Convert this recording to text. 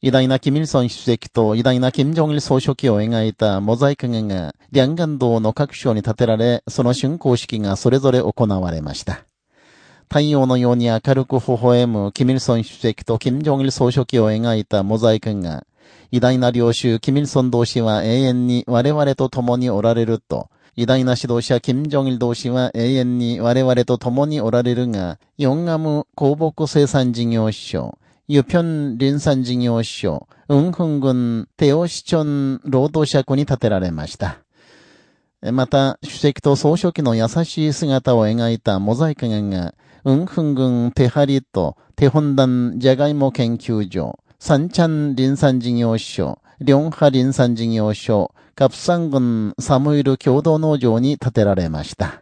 偉大なキミルソン主席と偉大なキム・ジョンル総書記を描いたモザイク画が、リャンガン道の各所に建てられ、その竣工式がそれぞれ行われました。太陽のように明るく微笑むキミルソン主席とキム・ジョンル総書記を描いたモザイク画、偉大な領主キミルソン同士は永遠に我々と共におられると、偉大な指導者金正日同士は永遠に我々と共におられるが、ヨンガム公木生産事業所、ユピョン林産事業所、ウンフン郡テオシチョン労働者区に建てられました。また、主席と総書記の優しい姿を描いたモザイク画が、ウンフン郡テハリとテホンダンジャガイモ研究所、サンチャン林産事業所、リョンハ林産事業所、カプサン郡サムイル共同農場に建てられました。